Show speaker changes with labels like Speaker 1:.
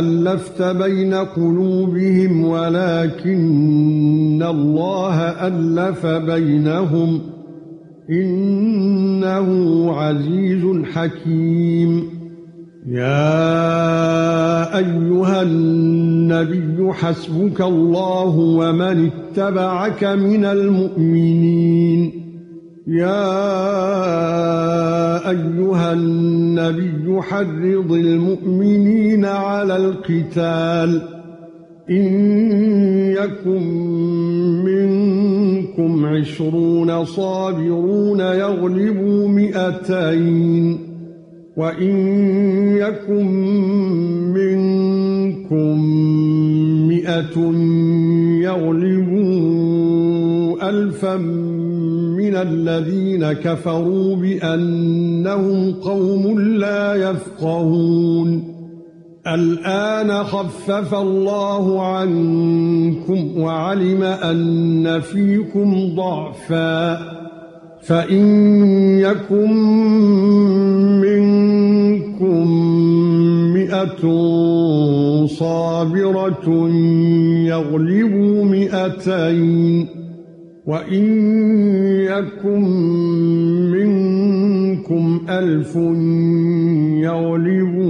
Speaker 1: أَلَّفْتَ بَيْنَ قُلُوبِهِمْ وَلَكِنَّ اللَّهَ أَلَّفَ بَيْنَهُمْ إِنَّهُ عَزِيزٌ حَكِيمٌ. يَا أَيُّهَا النَّبِيُّ حَسْبُكَ اللَّهُ وَمَنِ اتَّبَعَكَ مِنَ الْمُؤْمِنِينَ. يَا أيها النبي حرض المؤمنين على القتال إن يكن منكم عشرون صابرون يغلبوا مئتين وإن يكن منكم مئة يغلبوا الفا من الذين كفروا بأنهم قوم لا يفقهون الآن خفف الله عنكم وعلم أن فيكم ضعفا فإن يكن منكم مئة صابرة يغلبوا مئتين وَإِن يَكُن مِّنكُمْ أَلْفٌ يَغْلِبُوا